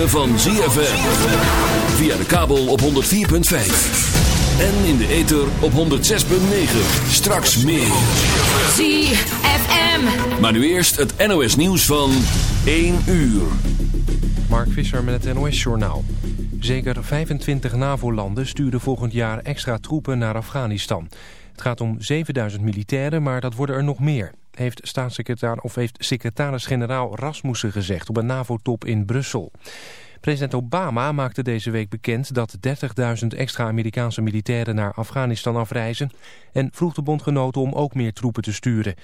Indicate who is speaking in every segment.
Speaker 1: ritme van ZFM. Via de kabel op 104.5. En in de ether op 106.9. Straks meer.
Speaker 2: ZFM.
Speaker 1: Maar nu eerst het NOS nieuws van 1 uur.
Speaker 3: Mark Visser met het NOS-journaal. Zeker 25 NAVO-landen sturen volgend jaar extra troepen naar Afghanistan. Het gaat om 7000 militairen, maar dat worden er nog meer. Heeft, staatssecretaris, of heeft secretaris-generaal Rasmussen gezegd op een NAVO-top in Brussel. President Obama maakte deze week bekend dat 30.000 extra Amerikaanse militairen naar Afghanistan afreizen... en vroeg de bondgenoten om ook meer troepen te sturen.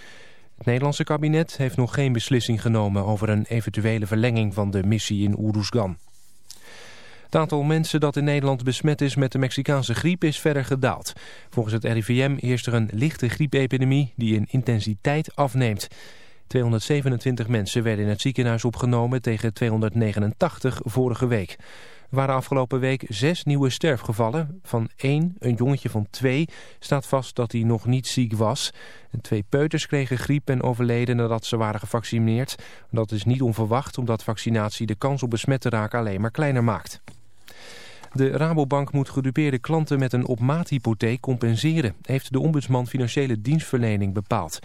Speaker 3: Het Nederlandse kabinet heeft nog geen beslissing genomen over een eventuele verlenging van de missie in Oeruzgan. Het aantal mensen dat in Nederland besmet is met de Mexicaanse griep is verder gedaald. Volgens het RIVM heerst er een lichte griepepidemie die in intensiteit afneemt. 227 mensen werden in het ziekenhuis opgenomen tegen 289 vorige week. Er waren afgelopen week zes nieuwe sterfgevallen. Van één, een jongetje van twee, staat vast dat hij nog niet ziek was. En twee peuters kregen griep en overleden nadat ze waren gevaccineerd. Dat is niet onverwacht omdat vaccinatie de kans op besmet te raken alleen maar kleiner maakt. De Rabobank moet gedupeerde klanten met een op-maat-hypotheek compenseren, heeft de ombudsman financiële dienstverlening bepaald.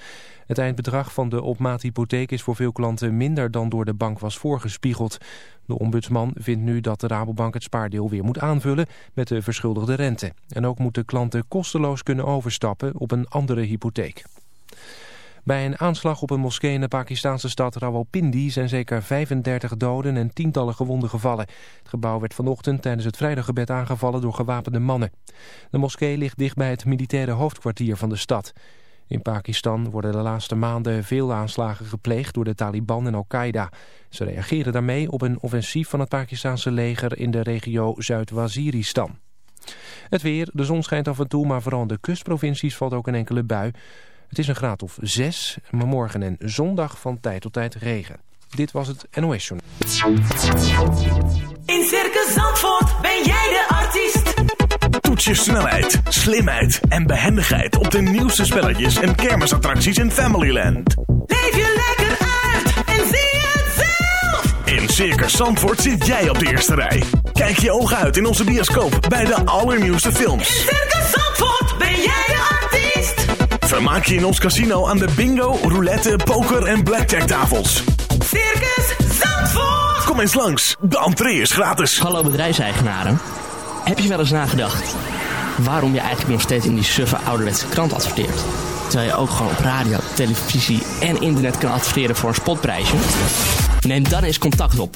Speaker 3: Het eindbedrag van de op-maat-hypotheek is voor veel klanten minder dan door de bank was voorgespiegeld. De ombudsman vindt nu dat de Rabobank het spaardeel weer moet aanvullen met de verschuldigde rente. En ook moeten klanten kosteloos kunnen overstappen op een andere hypotheek. Bij een aanslag op een moskee in de Pakistanse stad Rawalpindi zijn zeker 35 doden en tientallen gewonden gevallen. Het gebouw werd vanochtend tijdens het vrijdaggebed aangevallen door gewapende mannen. De moskee ligt dicht bij het militaire hoofdkwartier van de stad. In Pakistan worden de laatste maanden veel aanslagen gepleegd door de Taliban en Al-Qaeda. Ze reageren daarmee op een offensief van het Pakistanse leger in de regio Zuid-Waziristan. Het weer, de zon schijnt af en toe, maar vooral in de kustprovincies valt ook een enkele bui. Het is een graad of 6, maar morgen en zondag van tijd tot tijd regen. Dit was het NOS Journal.
Speaker 4: In Circus Zandvoort ben jij de artiest.
Speaker 5: Toets je snelheid, slimheid en behendigheid op de nieuwste spelletjes en kermisattracties in Familyland.
Speaker 4: Leef je lekker uit en zie het zelf.
Speaker 5: In Circus Zandvoort zit jij op de eerste rij. Kijk je ogen uit in onze bioscoop bij de allernieuwste films.
Speaker 4: In Circus Zandvoort
Speaker 5: Vermaak je in ons casino aan de bingo, roulette, poker en blackjack tafels.
Speaker 4: Circus Zandvoort.
Speaker 5: Kom eens langs, de entree is gratis.
Speaker 6: Hallo bedrijfseigenaren. Heb je wel eens nagedacht waarom je eigenlijk nog steeds in die suffe ouderwetse krant adverteert? Terwijl je ook gewoon op radio, televisie en internet kan adverteren voor een spotprijsje? Neem dan eens contact op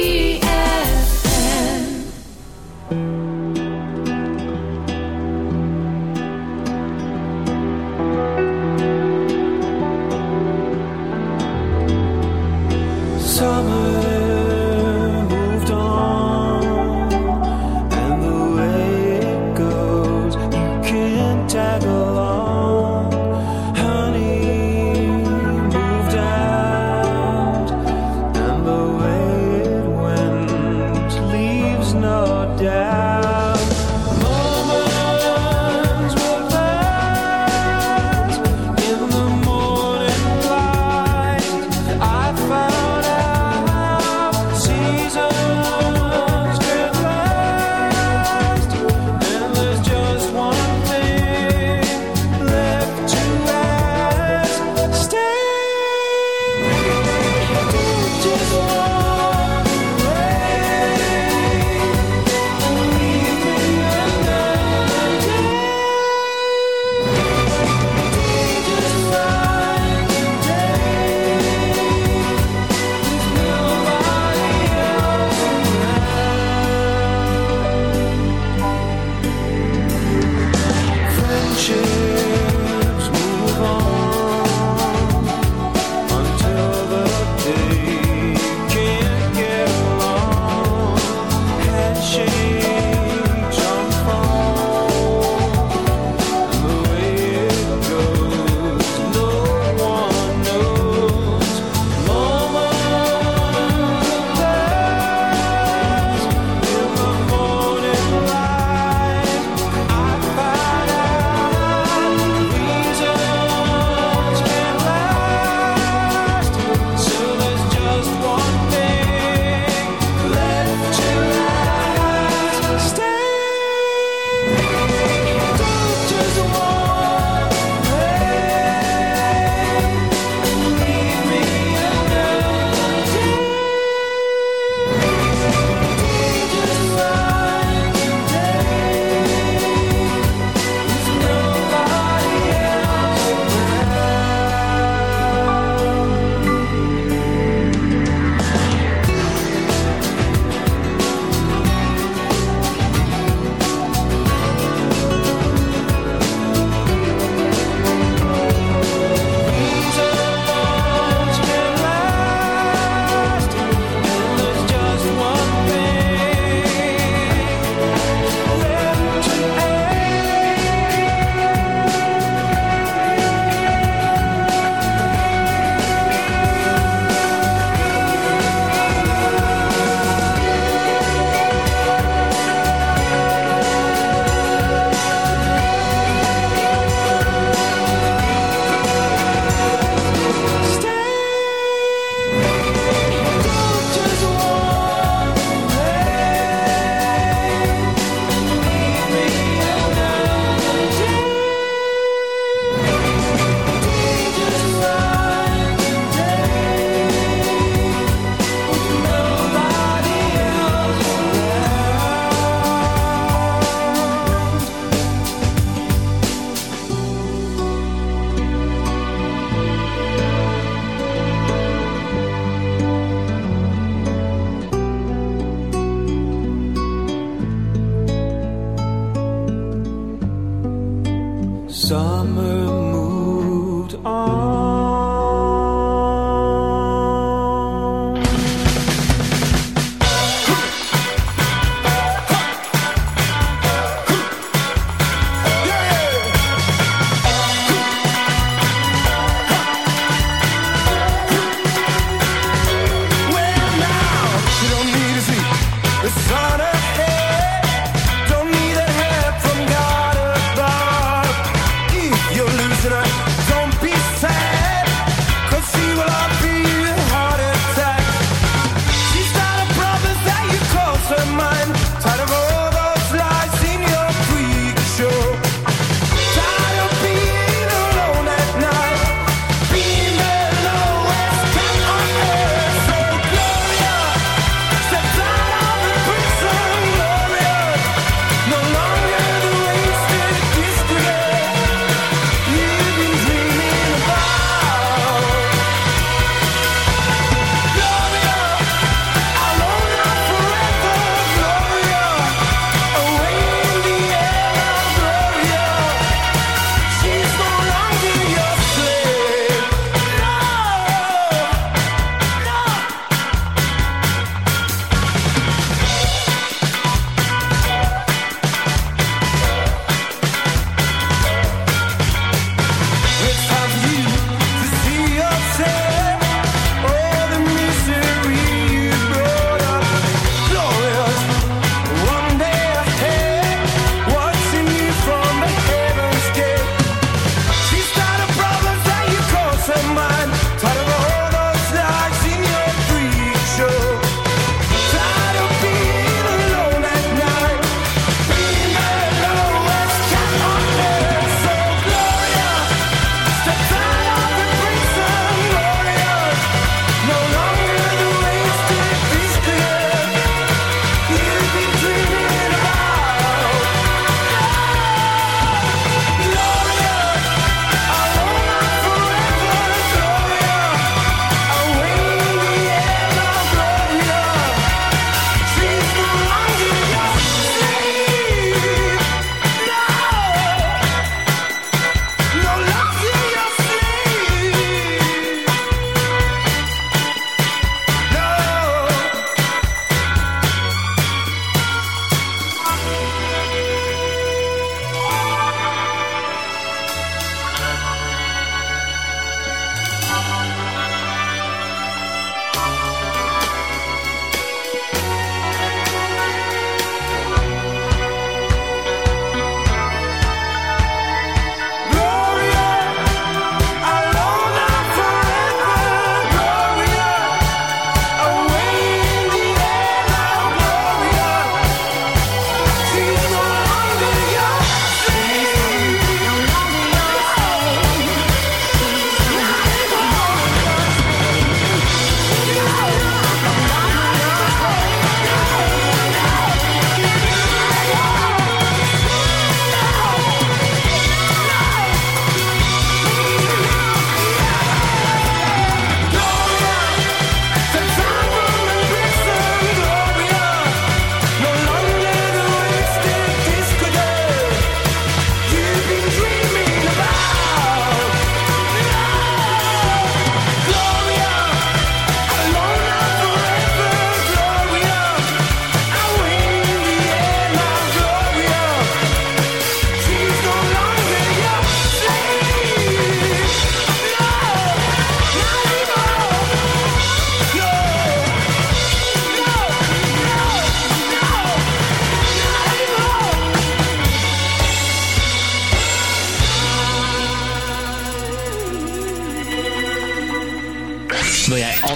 Speaker 7: the
Speaker 2: sun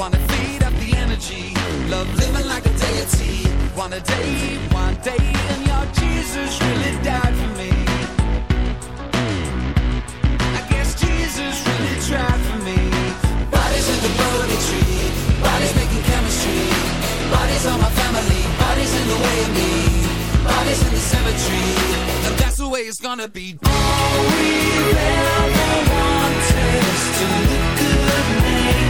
Speaker 8: Wanna feed up the energy, love living like a deity. One a day, one day, and your Jesus really died for me. I guess Jesus really tried for me. Bodies in the Bodhi tree, bodies making chemistry. Bodies on my family, bodies in the way of me. Bodies in the cemetery, and that's the way it's gonna be. All we've ever wanted is to look good